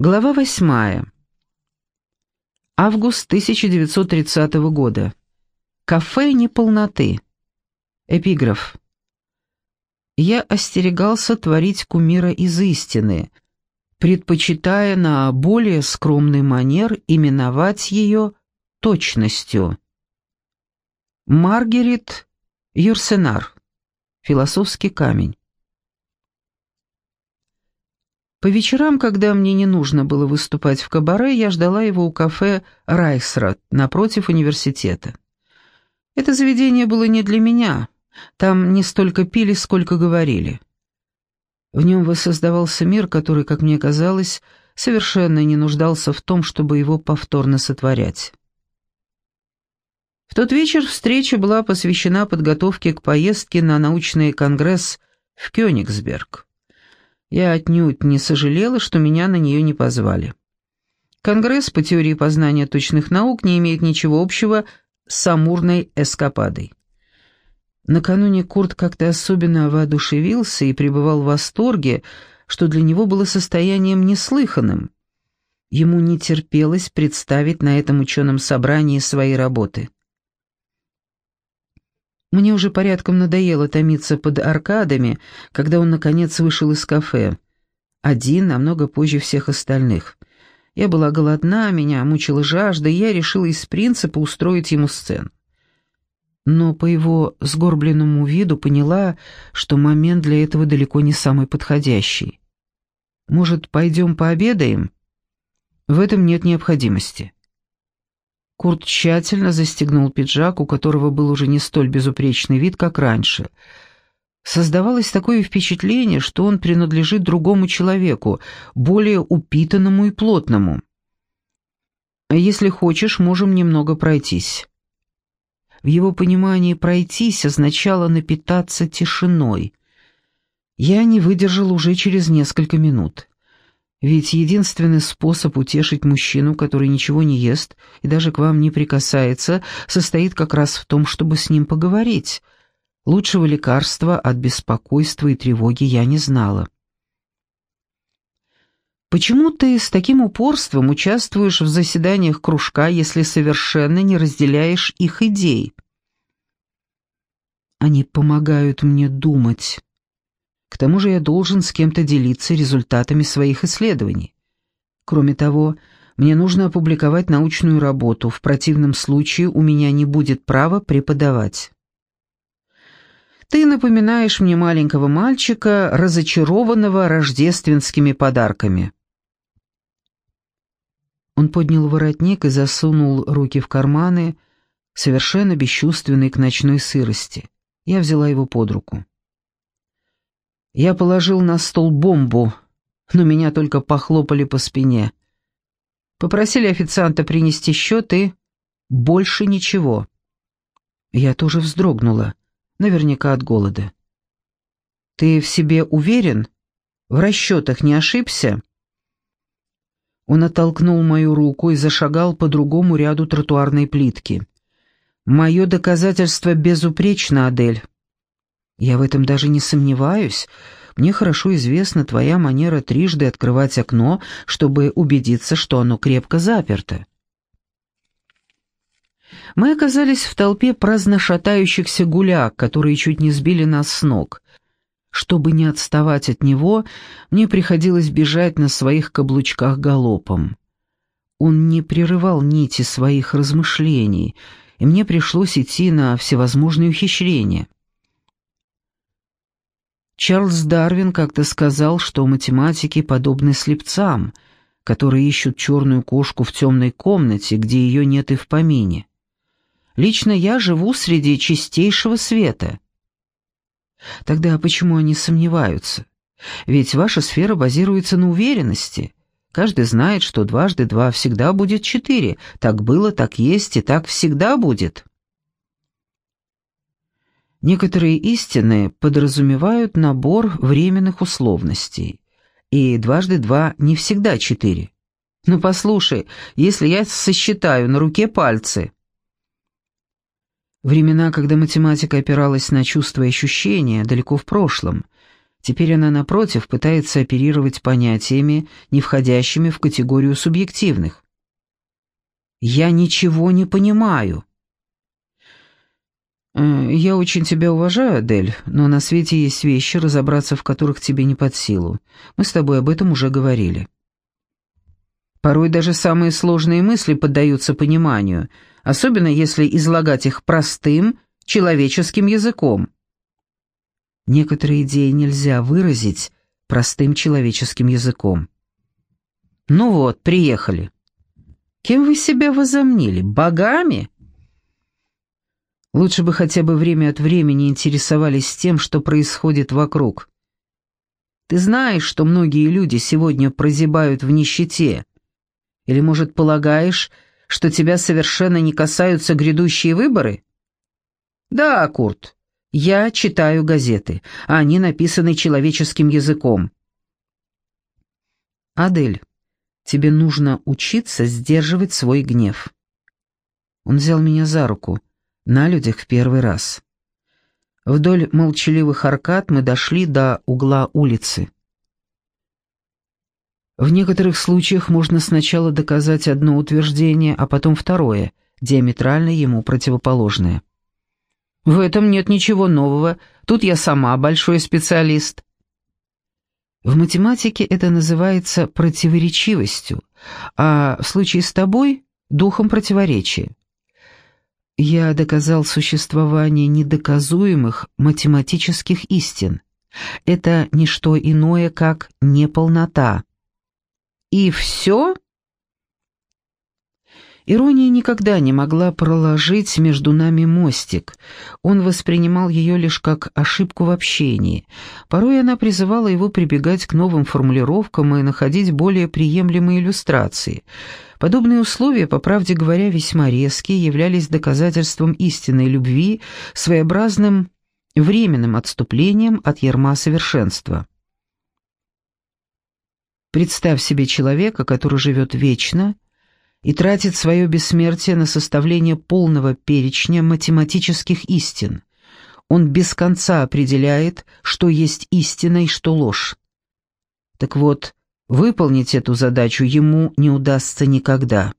Глава восьмая. Август 1930 года. Кафе неполноты. Эпиграф. Я остерегался творить кумира из истины, предпочитая на более скромный манер именовать ее точностью. Маргарет Юрсенар. Философский камень. По вечерам, когда мне не нужно было выступать в кабаре, я ждала его у кафе «Райсрат» напротив университета. Это заведение было не для меня. Там не столько пили, сколько говорили. В нем воссоздавался мир, который, как мне казалось, совершенно не нуждался в том, чтобы его повторно сотворять. В тот вечер встреча была посвящена подготовке к поездке на научный конгресс в Кёнигсберг. Я отнюдь не сожалела, что меня на нее не позвали. Конгресс по теории познания точных наук не имеет ничего общего с амурной эскападой. Накануне Курт как-то особенно воодушевился и пребывал в восторге, что для него было состоянием неслыханным. Ему не терпелось представить на этом ученом собрании свои работы. Мне уже порядком надоело томиться под аркадами, когда он, наконец, вышел из кафе. Один, намного позже всех остальных. Я была голодна, меня мучила жажда, и я решила из принципа устроить ему сцену. Но по его сгорбленному виду поняла, что момент для этого далеко не самый подходящий. «Может, пойдем пообедаем?» «В этом нет необходимости». Курт тщательно застегнул пиджак, у которого был уже не столь безупречный вид, как раньше. Создавалось такое впечатление, что он принадлежит другому человеку, более упитанному и плотному. «Если хочешь, можем немного пройтись». В его понимании «пройтись» означало напитаться тишиной. Я не выдержал уже через несколько минут. Ведь единственный способ утешить мужчину, который ничего не ест и даже к вам не прикасается, состоит как раз в том, чтобы с ним поговорить. Лучшего лекарства от беспокойства и тревоги я не знала. Почему ты с таким упорством участвуешь в заседаниях кружка, если совершенно не разделяешь их идей? Они помогают мне думать. К тому же я должен с кем-то делиться результатами своих исследований. Кроме того, мне нужно опубликовать научную работу, в противном случае у меня не будет права преподавать. Ты напоминаешь мне маленького мальчика, разочарованного рождественскими подарками. Он поднял воротник и засунул руки в карманы, совершенно бесчувственный к ночной сырости. Я взяла его под руку. Я положил на стол бомбу, но меня только похлопали по спине. Попросили официанта принести счет и... Больше ничего. Я тоже вздрогнула, наверняка от голода. «Ты в себе уверен? В расчетах не ошибся?» Он оттолкнул мою руку и зашагал по другому ряду тротуарной плитки. «Мое доказательство безупречно, Адель. Я в этом даже не сомневаюсь. Мне хорошо известна твоя манера трижды открывать окно, чтобы убедиться, что оно крепко заперто. Мы оказались в толпе праздно шатающихся гуляк, которые чуть не сбили нас с ног. Чтобы не отставать от него, мне приходилось бежать на своих каблучках галопом. Он не прерывал нити своих размышлений, и мне пришлось идти на всевозможные ухищрения. Чарльз Дарвин как-то сказал, что математики подобны слепцам, которые ищут черную кошку в темной комнате, где ее нет и в помине. Лично я живу среди чистейшего света. Тогда почему они сомневаются? Ведь ваша сфера базируется на уверенности. Каждый знает, что дважды два всегда будет четыре. Так было, так есть и так всегда будет. Некоторые истины подразумевают набор временных условностей, и дважды два не всегда четыре. Ну послушай, если я сосчитаю на руке пальцы... Времена, когда математика опиралась на чувства и ощущения, далеко в прошлом. Теперь она, напротив, пытается оперировать понятиями, не входящими в категорию субъективных. «Я ничего не понимаю». «Э, «Я очень тебя уважаю, Адель, но на свете есть вещи, разобраться в которых тебе не под силу. Мы с тобой об этом уже говорили». Порой даже самые сложные мысли поддаются пониманию, особенно если излагать их простым, человеческим языком. Некоторые идеи нельзя выразить простым человеческим языком. Ну вот, приехали. Кем вы себя возомнили? Богами? Лучше бы хотя бы время от времени интересовались тем, что происходит вокруг. Ты знаешь, что многие люди сегодня прозябают в нищете. Или, может, полагаешь, что тебя совершенно не касаются грядущие выборы? Да, Курт, я читаю газеты, а они написаны человеческим языком. Адель, тебе нужно учиться сдерживать свой гнев. Он взял меня за руку, на людях в первый раз. Вдоль молчаливых аркад мы дошли до угла улицы. В некоторых случаях можно сначала доказать одно утверждение, а потом второе, диаметрально ему противоположное. В этом нет ничего нового, тут я сама большой специалист. В математике это называется противоречивостью, а в случае с тобой — духом противоречия. Я доказал существование недоказуемых математических истин. Это не что иное, как неполнота. И все? Ирония никогда не могла проложить между нами мостик. Он воспринимал ее лишь как ошибку в общении. Порой она призывала его прибегать к новым формулировкам и находить более приемлемые иллюстрации. Подобные условия, по правде говоря, весьма резкие, являлись доказательством истинной любви, своеобразным временным отступлением от ярма совершенства. Представь себе человека, который живет вечно – и тратит свое бессмертие на составление полного перечня математических истин. Он без конца определяет, что есть истина и что ложь. Так вот, выполнить эту задачу ему не удастся никогда.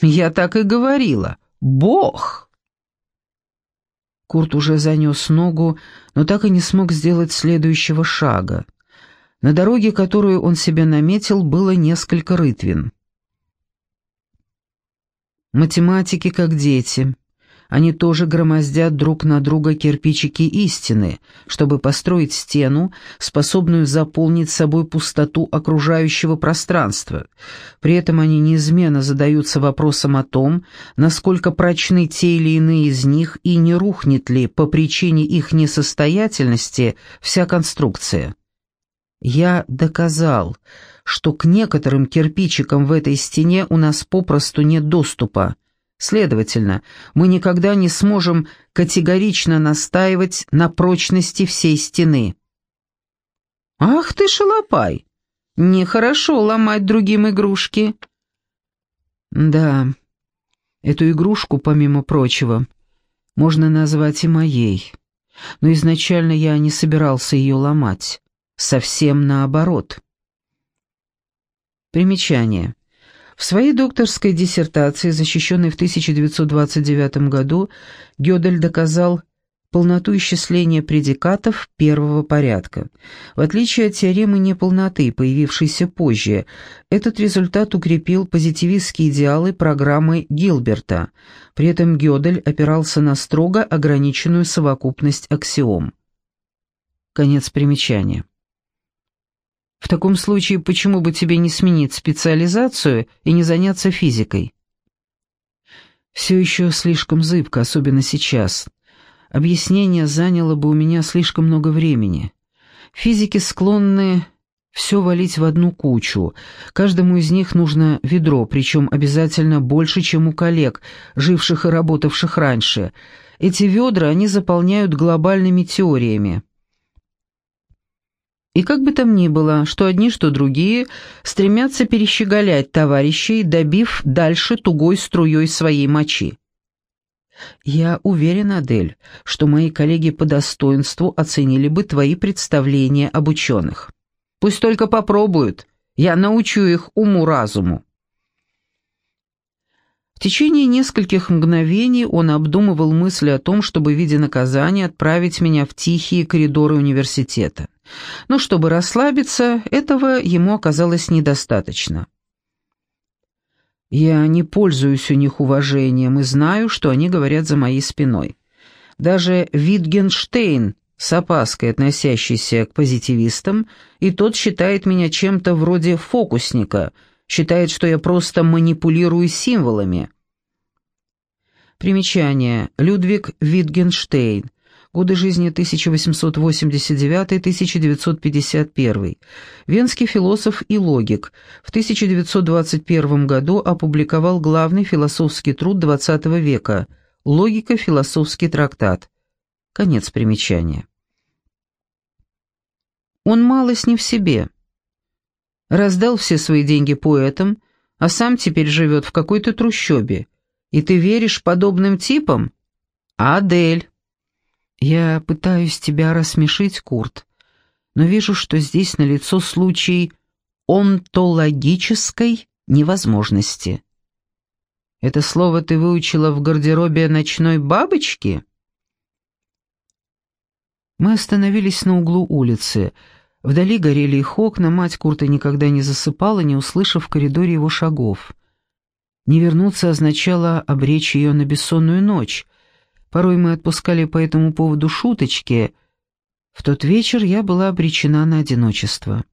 Я так и говорила. Бог! Курт уже занес ногу, но так и не смог сделать следующего шага. На дороге, которую он себе наметил, было несколько рытвин. Математики как дети. Они тоже громоздят друг на друга кирпичики истины, чтобы построить стену, способную заполнить собой пустоту окружающего пространства. При этом они неизменно задаются вопросом о том, насколько прочны те или иные из них и не рухнет ли по причине их несостоятельности вся конструкция. Я доказал, что к некоторым кирпичикам в этой стене у нас попросту нет доступа. Следовательно, мы никогда не сможем категорично настаивать на прочности всей стены. «Ах ты, шалопай! Нехорошо ломать другим игрушки!» «Да, эту игрушку, помимо прочего, можно назвать и моей, но изначально я не собирался ее ломать». Совсем наоборот. Примечание. В своей докторской диссертации, защищенной в 1929 году, Гёдель доказал полноту исчисления предикатов первого порядка. В отличие от теоремы неполноты, появившейся позже, этот результат укрепил позитивистские идеалы программы Гилберта. При этом Гёдель опирался на строго ограниченную совокупность аксиом. Конец примечания. В таком случае, почему бы тебе не сменить специализацию и не заняться физикой? Все еще слишком зыбко, особенно сейчас. Объяснение заняло бы у меня слишком много времени. Физики склонны все валить в одну кучу. Каждому из них нужно ведро, причем обязательно больше, чем у коллег, живших и работавших раньше. Эти ведра они заполняют глобальными теориями. И как бы там ни было, что одни, что другие стремятся перещеголять товарищей, добив дальше тугой струей своей мочи. Я уверен, Адель, что мои коллеги по достоинству оценили бы твои представления об ученых. Пусть только попробуют, я научу их уму-разуму». В течение нескольких мгновений он обдумывал мысли о том, чтобы в виде наказания отправить меня в тихие коридоры университета. Но чтобы расслабиться, этого ему оказалось недостаточно. Я не пользуюсь у них уважением и знаю, что они говорят за моей спиной. Даже Витгенштейн, с опаской относящийся к позитивистам, и тот считает меня чем-то вроде фокусника, считает, что я просто манипулирую символами. Примечание. Людвиг Витгенштейн. Годы жизни 1889-1951. Венский философ и логик. В 1921 году опубликовал главный философский труд XX века «Логика. Философский трактат». Конец примечания. Он малость не в себе. Раздал все свои деньги поэтам, а сам теперь живет в какой-то трущобе. И ты веришь подобным типам? Адель. Я пытаюсь тебя рассмешить, Курт, но вижу, что здесь налицо случай онтологической невозможности. Это слово ты выучила в гардеробе ночной бабочки? Мы остановились на углу улицы. Вдали горели их окна, мать Курта никогда не засыпала, не услышав в коридоре его шагов. Не вернуться означало обречь ее на бессонную ночь, Порой мы отпускали по этому поводу шуточки. В тот вечер я была обречена на одиночество.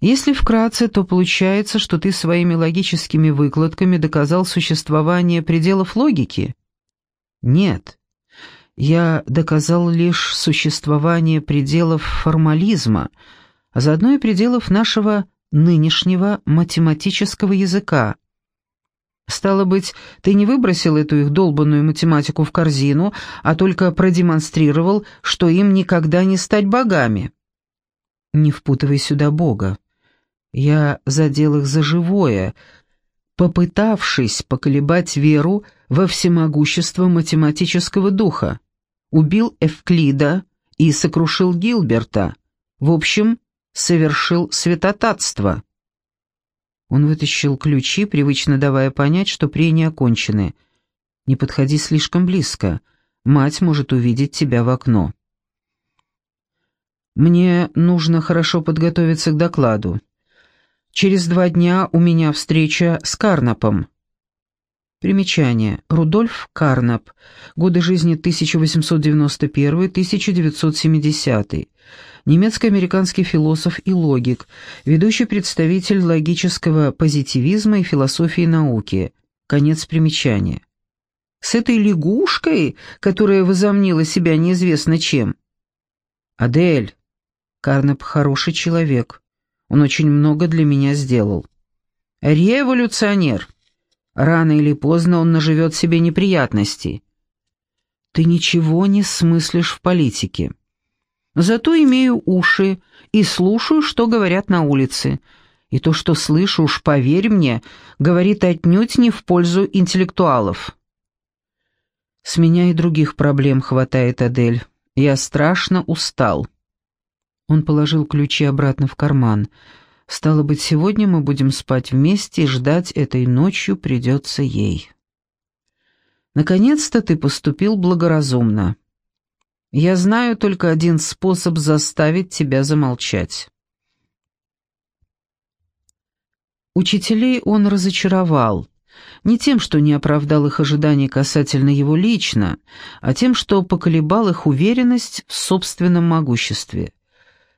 Если вкратце, то получается, что ты своими логическими выкладками доказал существование пределов логики? Нет. Я доказал лишь существование пределов формализма, а заодно и пределов нашего нынешнего математического языка. Стало быть, ты не выбросил эту их долбанную математику в корзину, а только продемонстрировал, что им никогда не стать богами. Не впутывай сюда Бога. Я задел их за живое, попытавшись поколебать веру во всемогущество математического духа. Убил Эвклида и сокрушил Гилберта. В общем, совершил святотатство. Он вытащил ключи, привычно давая понять, что прения окончены. «Не подходи слишком близко. Мать может увидеть тебя в окно». «Мне нужно хорошо подготовиться к докладу. Через два дня у меня встреча с Карнапом». Примечание. Рудольф Карнап. Годы жизни 1891-1970 немецко-американский философ и логик, ведущий представитель логического позитивизма и философии науки. Конец примечания. С этой лягушкой, которая возомнила себя неизвестно чем. Адель, Карнеп хороший человек. Он очень много для меня сделал. Революционер. Рано или поздно он наживет себе неприятностей. Ты ничего не смыслишь в политике. Зато имею уши и слушаю, что говорят на улице. И то, что слышу, уж поверь мне, говорит отнюдь не в пользу интеллектуалов. С меня и других проблем хватает, Адель. Я страшно устал. Он положил ключи обратно в карман. Стало быть, сегодня мы будем спать вместе и ждать этой ночью придется ей. Наконец-то ты поступил благоразумно. Я знаю только один способ заставить тебя замолчать. Учителей он разочаровал. Не тем, что не оправдал их ожиданий касательно его лично, а тем, что поколебал их уверенность в собственном могуществе.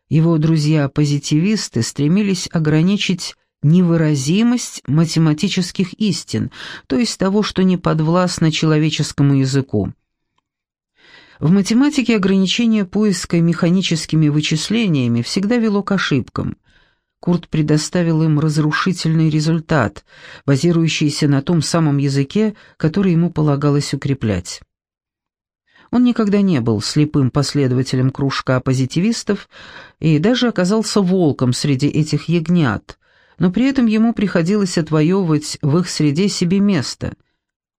Его друзья-позитивисты стремились ограничить невыразимость математических истин, то есть того, что не подвластно человеческому языку. В математике ограничение поиска механическими вычислениями всегда вело к ошибкам. Курт предоставил им разрушительный результат, базирующийся на том самом языке, который ему полагалось укреплять. Он никогда не был слепым последователем кружка позитивистов и даже оказался волком среди этих ягнят, но при этом ему приходилось отвоевывать в их среде себе место –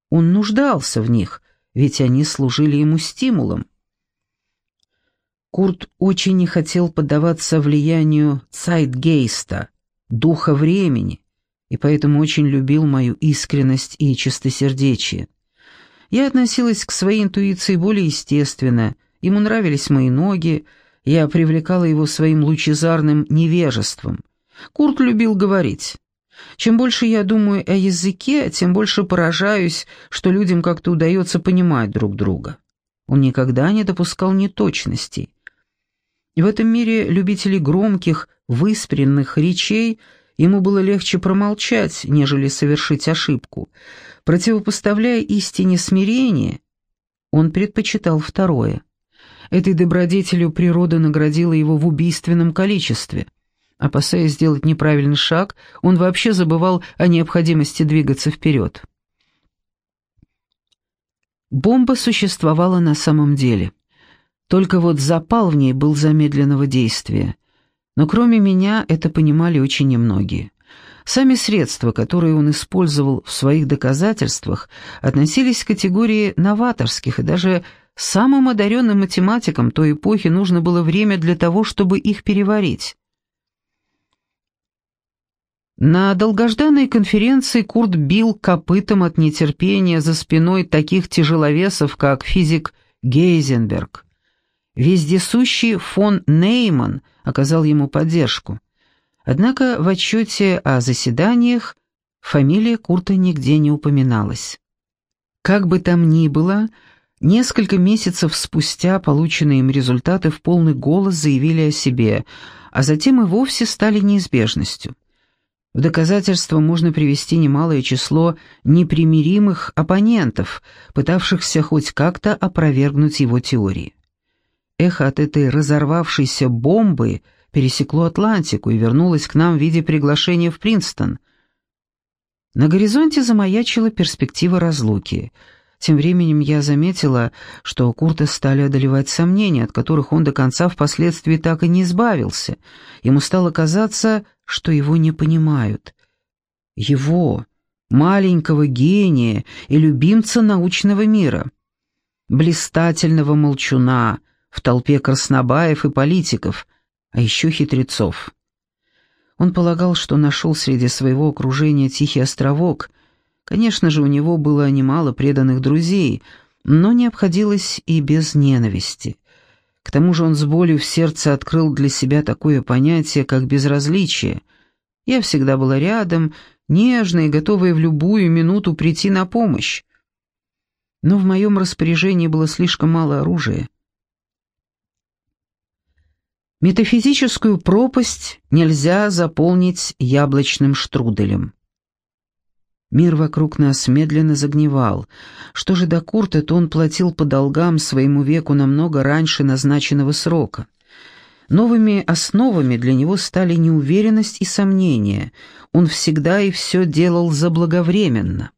Он нуждался в них, ведь они служили ему стимулом. Курт очень не хотел поддаваться влиянию Цайтгейста, духа времени, и поэтому очень любил мою искренность и чистосердечие. Я относилась к своей интуиции более естественно, ему нравились мои ноги, я привлекала его своим лучезарным невежеством. Курт любил говорить. Чем больше я думаю о языке, тем больше поражаюсь, что людям как-то удается понимать друг друга. Он никогда не допускал неточностей. В этом мире любителей громких, выспренных речей ему было легче промолчать, нежели совершить ошибку. Противопоставляя истине смирение, он предпочитал второе. Этой добродетелью природа наградила его в убийственном количестве. Опасаясь сделать неправильный шаг, он вообще забывал о необходимости двигаться вперед. Бомба существовала на самом деле. Только вот запал в ней был замедленного действия. Но кроме меня это понимали очень немногие. Сами средства, которые он использовал в своих доказательствах, относились к категории новаторских, и даже самым одаренным математикам той эпохи нужно было время для того, чтобы их переварить. На долгожданной конференции Курт бил копытом от нетерпения за спиной таких тяжеловесов, как физик Гейзенберг. Вездесущий фон Нейман оказал ему поддержку. Однако в отчете о заседаниях фамилия Курта нигде не упоминалась. Как бы там ни было, несколько месяцев спустя полученные им результаты в полный голос заявили о себе, а затем и вовсе стали неизбежностью. В доказательство можно привести немалое число непримиримых оппонентов, пытавшихся хоть как-то опровергнуть его теории. Эхо от этой разорвавшейся бомбы пересекло Атлантику и вернулось к нам в виде приглашения в Принстон. На горизонте замаячила перспектива разлуки. Тем временем я заметила, что Курта стали одолевать сомнения, от которых он до конца впоследствии так и не избавился. Ему стало казаться, что его не понимают. Его, маленького гения и любимца научного мира, блистательного молчуна, в толпе краснобаев и политиков, а еще хитрецов. Он полагал, что нашел среди своего окружения тихий островок. Конечно же, у него было немало преданных друзей, но не обходилось и без ненависти. К тому же он с болью в сердце открыл для себя такое понятие, как безразличие. Я всегда была рядом, нежная и готовая в любую минуту прийти на помощь. Но в моем распоряжении было слишком мало оружия. Метафизическую пропасть нельзя заполнить яблочным штруделем. Мир вокруг нас медленно загнивал. Что же до Курта, то он платил по долгам своему веку намного раньше назначенного срока. Новыми основами для него стали неуверенность и сомнения. Он всегда и все делал заблаговременно.